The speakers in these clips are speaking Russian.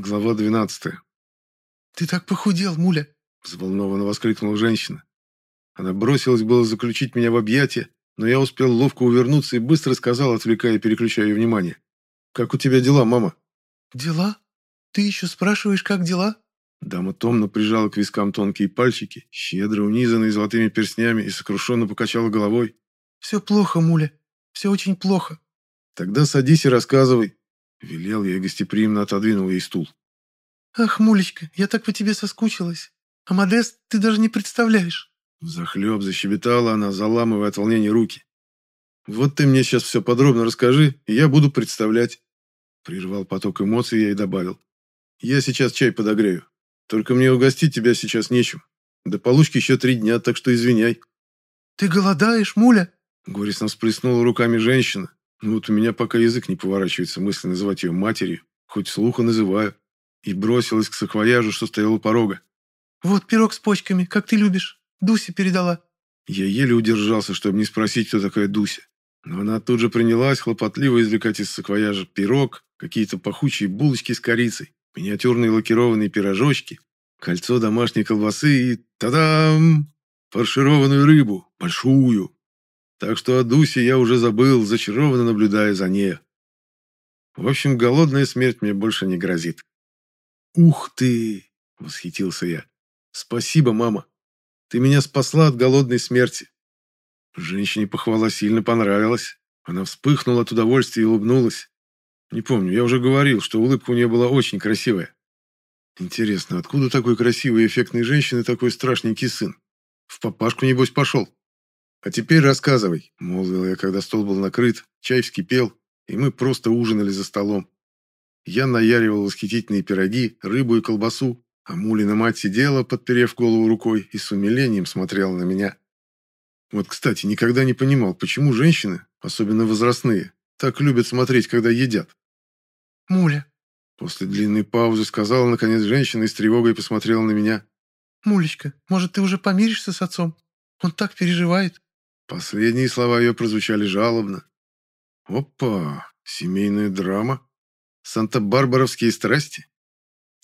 Глава 12. «Ты так похудел, Муля!» – взволнованно воскликнула женщина. Она бросилась было заключить меня в объятия, но я успел ловко увернуться и быстро сказал, отвлекая и переключая ее внимание. «Как у тебя дела, мама?» «Дела? Ты еще спрашиваешь, как дела?» Дама томно прижала к вискам тонкие пальчики, щедро унизанные золотыми перстнями, и сокрушенно покачала головой. «Все плохо, Муля, все очень плохо». «Тогда садись и рассказывай», Велел я и гостеприимно отодвинул ей стул. «Ах, Мулечка, я так по тебе соскучилась. А Модест ты даже не представляешь». Захлеб защебетала она, заламывая от волнения руки. «Вот ты мне сейчас все подробно расскажи, и я буду представлять». Прервал поток эмоций я и добавил. «Я сейчас чай подогрею. Только мне угостить тебя сейчас нечем. До получки еще три дня, так что извиняй». «Ты голодаешь, Муля?» Горестно всплеснула руками женщина, ну вот у меня пока язык не поворачивается мысли называть ее матерью, хоть слуха называю. И бросилась к саквояжу, что стоял у порога. «Вот пирог с почками, как ты любишь. Дуся передала». Я еле удержался, чтобы не спросить, кто такая Дуся. Но она тут же принялась хлопотливо извлекать из саквояжа пирог, какие-то пахучие булочки с корицей, миниатюрные лакированные пирожочки, кольцо домашней колбасы и... Та-дам! Фаршированную рыбу, большую, так что о Дусе я уже забыл, зачарованно наблюдая за ней. В общем, голодная смерть мне больше не грозит. «Ух ты!» — восхитился я. «Спасибо, мама. Ты меня спасла от голодной смерти». Женщине похвала сильно понравилась. Она вспыхнула от удовольствия и улыбнулась. Не помню, я уже говорил, что улыбка у нее была очень красивая. Интересно, откуда такой красивой и эффектной женщины такой страшненький сын? В папашку, небось, пошел. «А теперь рассказывай», — молвил я, когда стол был накрыт, чай вскипел, и мы просто ужинали за столом. Я наяривал восхитительные пироги, рыбу и колбасу, а Мулина мать сидела, подперев голову рукой, и с умилением смотрела на меня. Вот, кстати, никогда не понимал, почему женщины, особенно возрастные, так любят смотреть, когда едят. «Муля», — после длинной паузы сказала, наконец, женщина и с тревогой посмотрела на меня. «Мулечка, может, ты уже помиришься с отцом? Он так переживает». Последние слова ее прозвучали жалобно. Опа, семейная драма. Санта-Барбаровские страсти.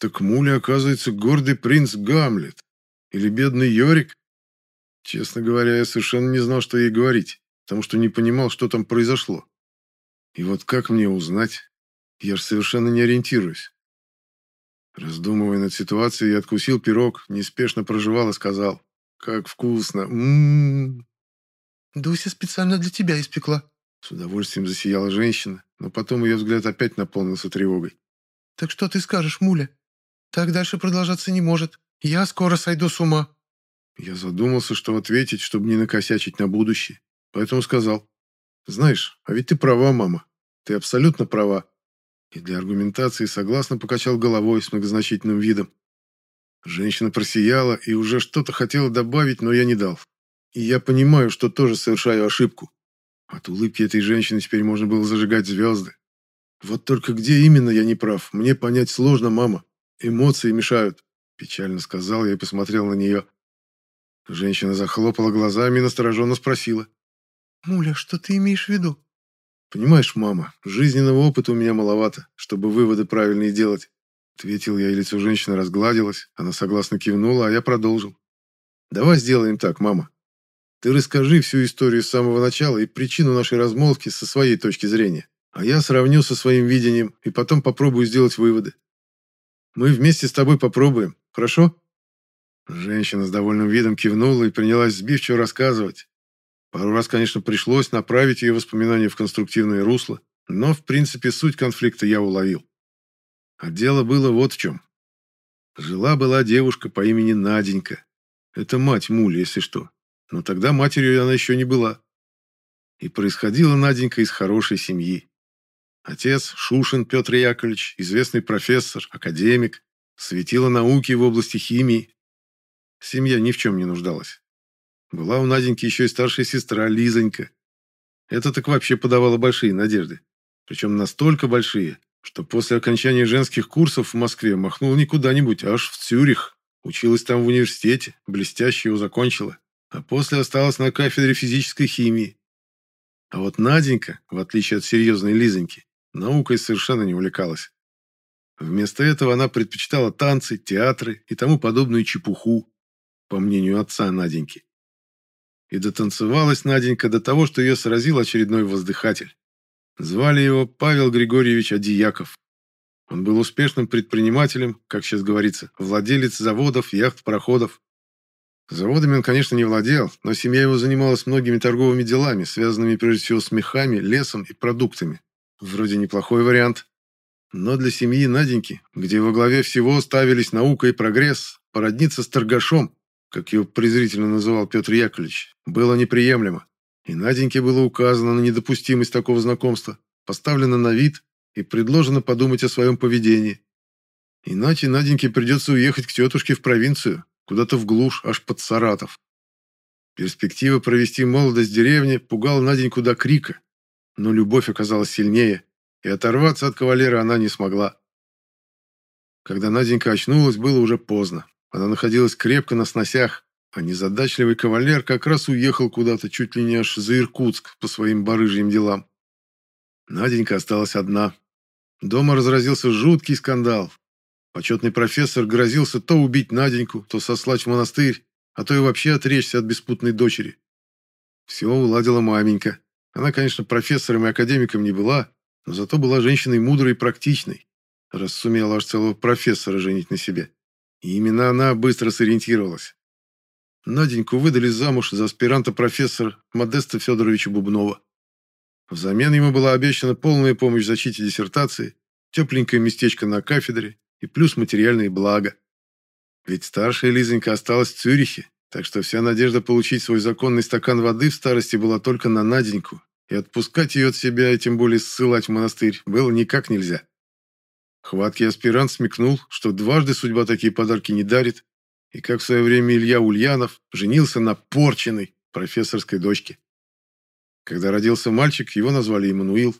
Так Муля, оказывается, гордый принц Гамлет. Или бедный Йорик. Честно говоря, я совершенно не знал, что ей говорить, потому что не понимал, что там произошло. И вот как мне узнать? Я же совершенно не ориентируюсь. Раздумывая над ситуацией, я откусил пирог, неспешно проживал и сказал, «Как вкусно! М-м-м!» «Дуся специально для тебя испекла». С удовольствием засияла женщина, но потом ее взгляд опять наполнился тревогой. «Так что ты скажешь, Муля? Так дальше продолжаться не может. Я скоро сойду с ума». Я задумался, что ответить, чтобы не накосячить на будущее, поэтому сказал. «Знаешь, а ведь ты права, мама. Ты абсолютно права». И для аргументации согласно покачал головой с многозначительным видом. Женщина просияла и уже что-то хотела добавить, но я не дал. И я понимаю, что тоже совершаю ошибку. От улыбки этой женщины теперь можно было зажигать звезды. Вот только где именно я не прав, мне понять сложно, мама. Эмоции мешают, печально сказал я и посмотрел на нее. Женщина захлопала глазами и настороженно спросила. «Муля, что ты имеешь в виду?» «Понимаешь, мама, жизненного опыта у меня маловато, чтобы выводы правильные делать». Ответил я, и лицо женщины разгладилось. Она согласно кивнула, а я продолжил. «Давай сделаем так, мама. Ты расскажи всю историю с самого начала и причину нашей размолвки со своей точки зрения, а я сравню со своим видением и потом попробую сделать выводы. Мы вместе с тобой попробуем, хорошо?» Женщина с довольным видом кивнула и принялась сбивчиво рассказывать. Пару раз, конечно, пришлось направить ее воспоминания в конструктивное русло, но, в принципе, суть конфликта я уловил. А дело было вот в чем. Жила-была девушка по имени Наденька. Это мать Мули, если что но тогда матерью она еще не была. И происходила Наденька из хорошей семьи. Отец Шушин Петр Яковлевич, известный профессор, академик, светила науки в области химии. Семья ни в чем не нуждалась. Была у Наденьки еще и старшая сестра Лизонька. Это так вообще подавало большие надежды. Причем настолько большие, что после окончания женских курсов в Москве махнула не куда-нибудь, а аж в Цюрих. Училась там в университете, блестяще его закончила а после осталась на кафедре физической химии. А вот Наденька, в отличие от серьезной Лизоньки, наукой совершенно не увлекалась. Вместо этого она предпочитала танцы, театры и тому подобную чепуху, по мнению отца Наденьки. И дотанцевалась Наденька до того, что ее сразил очередной воздыхатель. Звали его Павел Григорьевич Адияков. Он был успешным предпринимателем, как сейчас говорится, владелец заводов, яхт, пароходов. Заводами он, конечно, не владел, но семья его занималась многими торговыми делами, связанными прежде всего с мехами, лесом и продуктами. Вроде неплохой вариант. Но для семьи Наденьки, где во главе всего ставились наука и прогресс, породниться с торгашом, как его презрительно называл Петр Яковлевич, было неприемлемо. И Наденьке было указано на недопустимость такого знакомства, поставлено на вид и предложено подумать о своем поведении. Иначе Наденьке придется уехать к тетушке в провинцию, куда-то в глушь, аж под Саратов. Перспектива провести молодость в деревне пугала Наденьку до крика, но любовь оказалась сильнее, и оторваться от кавалера она не смогла. Когда Наденька очнулась, было уже поздно. Она находилась крепко на сносях, а незадачливый кавалер как раз уехал куда-то чуть ли не аж за Иркутск по своим барыжьим делам. Наденька осталась одна. Дома разразился жуткий скандал. Почетный профессор грозился то убить Наденьку, то сослать в монастырь, а то и вообще отречься от беспутной дочери. Все уладила маменька. Она, конечно, профессором и академиком не была, но зато была женщиной мудрой и практичной, раз сумела аж целого профессора женить на себе. И именно она быстро сориентировалась. Наденьку выдали замуж за аспиранта-профессора Модеста Федоровича Бубнова. Взамен ему была обещана полная помощь в защите диссертации, тепленькое местечко на кафедре и плюс материальные блага. Ведь старшая Лизонька осталась в Цюрихе, так что вся надежда получить свой законный стакан воды в старости была только на Наденьку, и отпускать ее от себя, и тем более ссылать в монастырь, было никак нельзя. Хваткий аспирант смекнул, что дважды судьба такие подарки не дарит, и как в свое время Илья Ульянов женился на порченной профессорской дочке. Когда родился мальчик, его назвали Иммануил.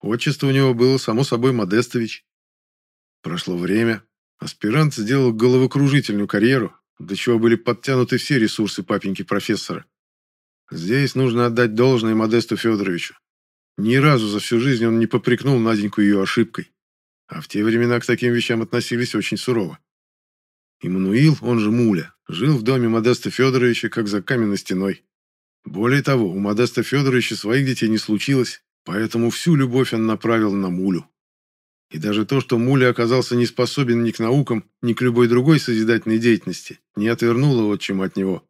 Отчество у него было, само собой, Модестович. Прошло время. Аспирант сделал головокружительную карьеру, до чего были подтянуты все ресурсы папеньки-профессора. Здесь нужно отдать должное Модесту Федоровичу. Ни разу за всю жизнь он не попрекнул Наденьку ее ошибкой. А в те времена к таким вещам относились очень сурово. Иммануил, он же Муля, жил в доме Модеста Федоровича, как за каменной стеной. Более того, у Модеста Федоровича своих детей не случилось, поэтому всю любовь он направил на Мулю. И даже то, что Муля оказался не способен ни к наукам, ни к любой другой созидательной деятельности, не отвернуло отчим от него.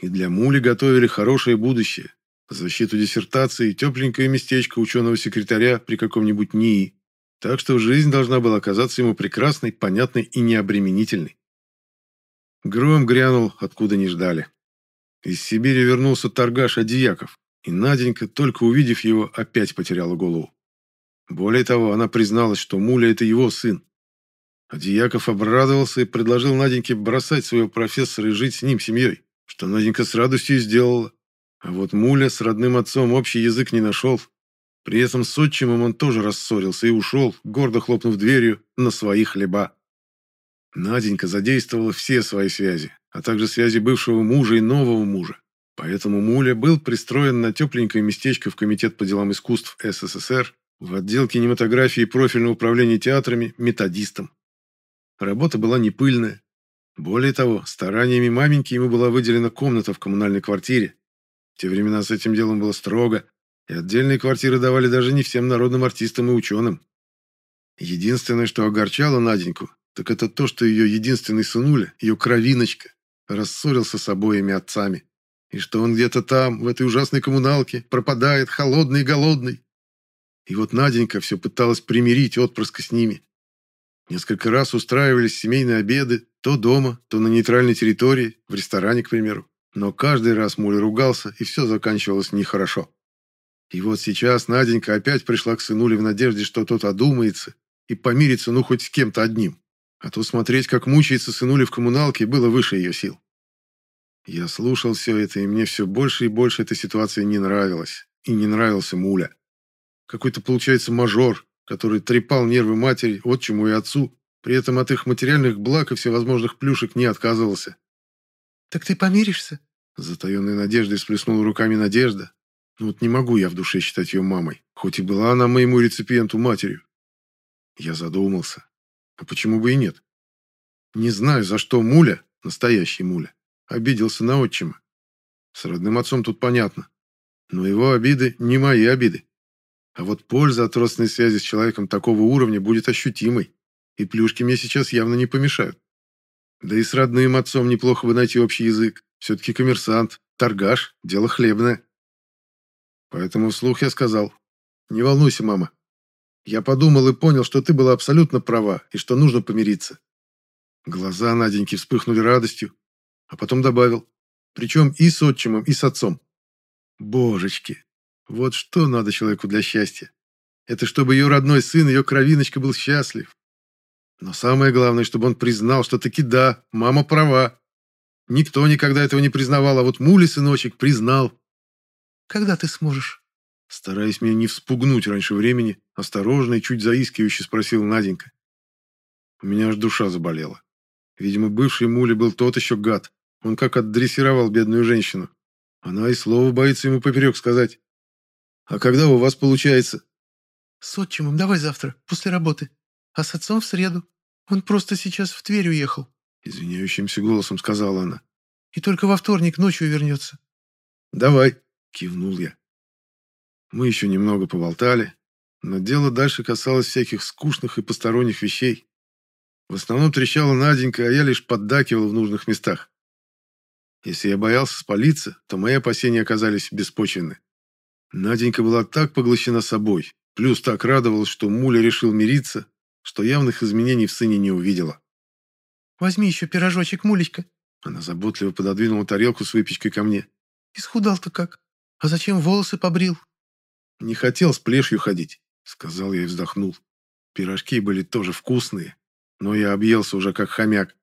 И для Мули готовили хорошее будущее, защиту диссертации, тепленькое местечко ученого-секретаря при каком-нибудь НИИ. Так что жизнь должна была оказаться ему прекрасной, понятной и необременительной. Гром грянул, откуда не ждали. Из Сибири вернулся торгаш Адияков, и Наденька, только увидев его, опять потеряла голову. Более того, она призналась, что Муля – это его сын. Адияков обрадовался и предложил Наденьке бросать своего профессора и жить с ним семьей, что Наденька с радостью сделала. А вот Муля с родным отцом общий язык не нашел. При этом с отчимом он тоже рассорился и ушел, гордо хлопнув дверью, на свои хлеба. Наденька задействовала все свои связи, а также связи бывшего мужа и нового мужа. Поэтому Муля был пристроен на тепленькое местечко в Комитет по делам искусств СССР в отдел кинематографии и профильного управления театрами методистом. Работа была не пыльная. Более того, стараниями маменьки ему была выделена комната в коммунальной квартире. В те времена с этим делом было строго, и отдельные квартиры давали даже не всем народным артистам и ученым. Единственное, что огорчало Наденьку, так это то, что ее единственный сынуля, ее кровиночка, рассорился с обоими отцами. И что он где-то там, в этой ужасной коммуналке, пропадает, холодный и голодный. И вот Наденька все пыталась примирить отпрыска с ними. Несколько раз устраивались семейные обеды, то дома, то на нейтральной территории, в ресторане, к примеру. Но каждый раз Муля ругался, и все заканчивалось нехорошо. И вот сейчас Наденька опять пришла к сынуле в надежде, что тот одумается и помирится ну хоть с кем-то одним. А то смотреть, как мучается сынуля в коммуналке, было выше ее сил. Я слушал все это, и мне все больше и больше эта ситуация не нравилась. И не нравился Муля. Какой-то, получается, мажор, который трепал нервы матери, отчиму и отцу, при этом от их материальных благ и всевозможных плюшек не отказывался. «Так ты помиришься?» Затаенной надеждой сплеснула руками Надежда. Ну вот не могу я в душе считать ее мамой, хоть и была она моему реципиенту матерью. Я задумался. А почему бы и нет? Не знаю, за что Муля, настоящий Муля, обиделся на отчима. С родным отцом тут понятно. Но его обиды не мои обиды. А вот польза от родственной связи с человеком такого уровня будет ощутимой, и плюшки мне сейчас явно не помешают. Да и с родным отцом неплохо бы найти общий язык. Все-таки коммерсант, торгаш, дело хлебное. Поэтому вслух я сказал, «Не волнуйся, мама. Я подумал и понял, что ты была абсолютно права, и что нужно помириться». Глаза Наденьки вспыхнули радостью, а потом добавил, причем и с отчимом, и с отцом. Божечки, вот что надо человеку для счастья. Это чтобы ее родной сын, ее кровиночка был счастлив. Но самое главное, чтобы он признал, что таки да, мама права. Никто никогда этого не признавал, а вот Мули, сыночек, признал. «Когда ты сможешь?» Стараясь меня не вспугнуть раньше времени, осторожно и чуть заискивающе спросил Наденька. У меня аж душа заболела. Видимо, бывший Мули был тот еще гад. Он как отдрессировал бедную женщину. Она и слова боится ему поперек сказать. «А когда у вас получается?» «С отчимом давай завтра, после работы. А с отцом в среду. Он просто сейчас в Тверь уехал», — извиняющимся голосом сказала она. «И только во вторник ночью вернется». «Давай», — кивнул я. Мы еще немного поболтали, но дело дальше касалось всяких скучных и посторонних вещей. В основном трещала Наденька, а я лишь поддакивал в нужных местах. Если я боялся спалиться, то мои опасения оказались беспочвенны. Наденька была так поглощена собой, плюс так радовалась, что Муля решил мириться, что явных изменений в сыне не увидела. «Возьми еще пирожочек, Мулечка». Она заботливо пододвинула тарелку с выпечкой ко мне. «Исхудал-то как? А зачем волосы побрил?» «Не хотел с плешью ходить», — сказал я и вздохнул. Пирожки были тоже вкусные, но я объелся уже как хомяк.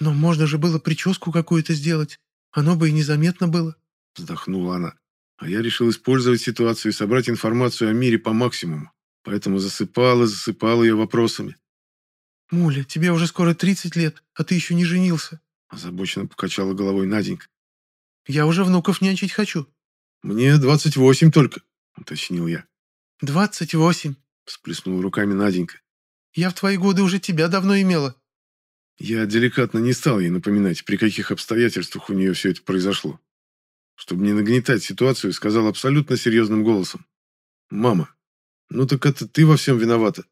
«Но можно же было прическу какую-то сделать. Оно бы и незаметно было», — вздохнула она. А я решил использовать ситуацию и собрать информацию о мире по максимуму. Поэтому засыпал и засыпал ее вопросами. «Муля, тебе уже скоро 30 лет, а ты еще не женился», — озабоченно покачала головой Наденька. «Я уже внуков нянчить хочу». «Мне 28 только», — уточнил я. «Двадцать восемь», — всплеснула руками Наденька. «Я в твои годы уже тебя давно имела». Я деликатно не стал ей напоминать, при каких обстоятельствах у нее все это произошло. Чтобы не нагнетать ситуацию, сказал абсолютно серьезным голосом. «Мама, ну так это ты во всем виновата».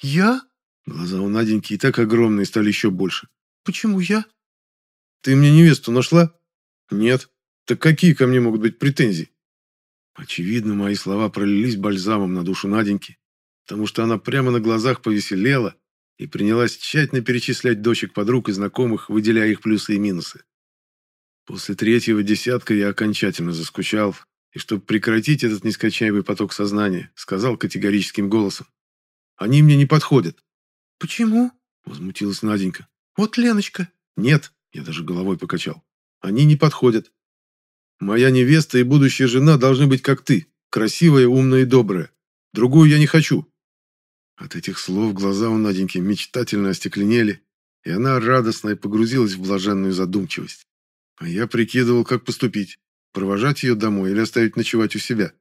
«Я?» Глаза у Наденьки и так огромные стали еще больше. «Почему я?» «Ты мне невесту нашла?» «Нет. Так какие ко мне могут быть претензии?» Очевидно, мои слова пролились бальзамом на душу Наденьки, потому что она прямо на глазах повеселела и принялась тщательно перечислять дочек подруг и знакомых, выделяя их плюсы и минусы. После третьего десятка я окончательно заскучал, и чтобы прекратить этот нескончаемый поток сознания, сказал категорическим голосом. «Они мне не подходят». «Почему?» – возмутилась Наденька. «Вот Леночка». «Нет», – я даже головой покачал. «Они не подходят. Моя невеста и будущая жена должны быть как ты, красивая, умная и добрая. Другую я не хочу». От этих слов глаза у Наденьки мечтательно остекленели, и она радостно погрузилась в блаженную задумчивость. А я прикидывал, как поступить. Провожать ее домой или оставить ночевать у себя.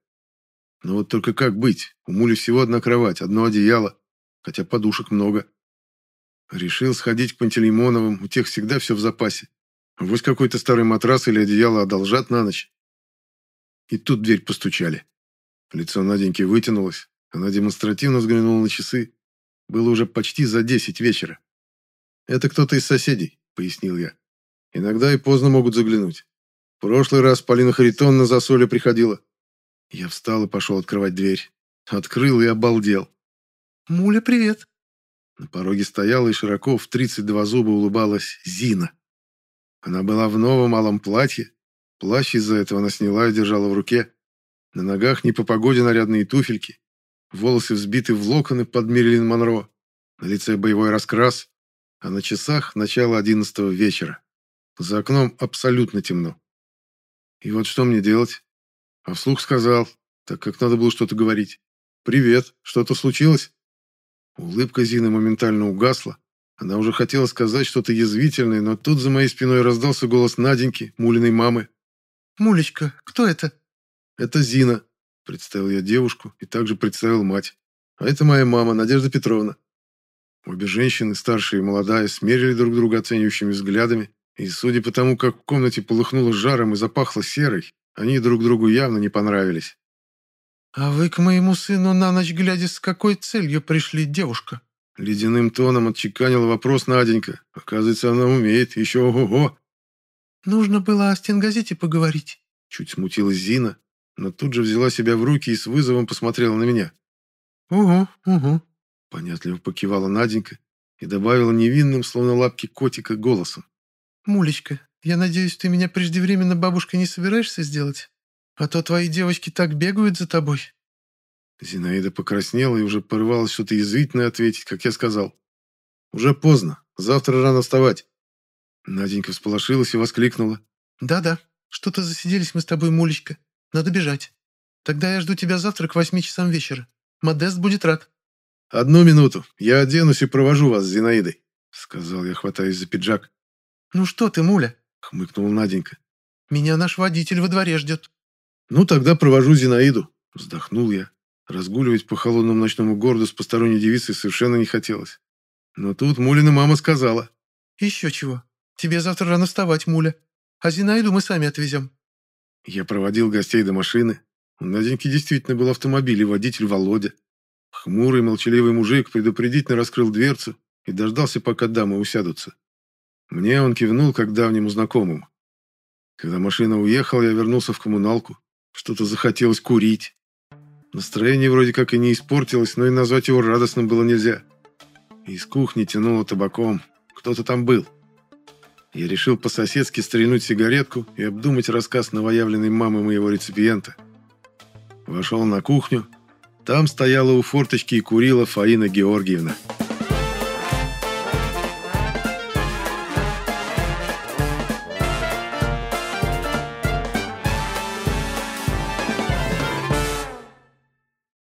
Но вот только как быть? У Мули всего одна кровать, одно одеяло, хотя подушек много. Решил сходить к Пантелеймоновым, у тех всегда все в запасе. Вот какой-то старый матрас или одеяло одолжат на ночь. И тут дверь постучали. Лицо Наденьки вытянулось. Она демонстративно взглянула на часы. Было уже почти за десять вечера. «Это кто-то из соседей», — пояснил я. Иногда и поздно могут заглянуть. В прошлый раз Полина Харитонна за солью приходила. Я встал и пошел открывать дверь. Открыл и обалдел. «Муля, привет!» На пороге стояла и широко в 32 зуба улыбалась Зина. Она была в новом малом платье. Плащ из-за этого она сняла и держала в руке. На ногах не по погоде нарядные туфельки. Волосы взбиты в локоны под Мерлин Монро. На лице боевой раскрас. А на часах начало одиннадцатого вечера. За окном абсолютно темно. И вот что мне делать? А вслух сказал, так как надо было что-то говорить. «Привет, что-то случилось?» Улыбка Зины моментально угасла. Она уже хотела сказать что-то язвительное, но тут за моей спиной раздался голос Наденьки, Мулиной мамы. «Мулечка, кто это?» «Это Зина», — представил я девушку и также представил мать. «А это моя мама, Надежда Петровна». Обе женщины, старшая и молодая, смерили друг друга оценивающими взглядами, и, судя по тому, как в комнате полыхнуло жаром и запахло серой, они друг другу явно не понравились. «А вы к моему сыну на ночь глядя с какой целью пришли, девушка?» Ледяным тоном отчеканила вопрос Наденька. Оказывается, она умеет, еще ого-го. «Нужно было о стенгазете поговорить». Чуть смутилась Зина, но тут же взяла себя в руки и с вызовом посмотрела на меня. «Угу, угу», Понятливо покивала Наденька и добавила невинным, словно лапки котика, голосом. «Мулечка, я надеюсь, ты меня преждевременно бабушкой не собираешься сделать? А то твои девочки так бегают за тобой». Зинаида покраснела и уже порывалась что-то язвительное ответить, как я сказал. «Уже поздно. Завтра рано вставать». Наденька всполошилась и воскликнула. «Да-да, что-то засиделись мы с тобой, Мулечка. Надо бежать. Тогда я жду тебя завтра к восьми часам вечера. Модест будет рад». «Одну минуту. Я оденусь и провожу вас с Зинаидой», — сказал я, хватаясь за пиджак. «Ну что ты, Муля?» — хмыкнула Наденька. «Меня наш водитель во дворе ждет». «Ну, тогда провожу Зинаиду», — вздохнул я. Разгуливать по холодному ночному городу с посторонней девицей совершенно не хотелось. Но тут Мулина мама сказала. «Еще чего. Тебе завтра рано вставать, Муля. А Зинаиду мы сами отвезем». Я проводил гостей до машины. У Наденьки действительно был автомобиль и водитель Володя. Хмурый, молчаливый мужик предупредительно раскрыл дверцу и дождался, пока дамы усядутся. Мне он кивнул, как давнему знакомому. Когда машина уехала, я вернулся в коммуналку. Что-то захотелось курить. Настроение вроде как и не испортилось, но и назвать его радостным было нельзя. Из кухни тянуло табаком. Кто-то там был. Я решил по-соседски стрельнуть сигаретку и обдумать рассказ новоявленной мамы моего реципиента. Вошел на кухню, там стояла у форточки и курила Фаина Георгиевна.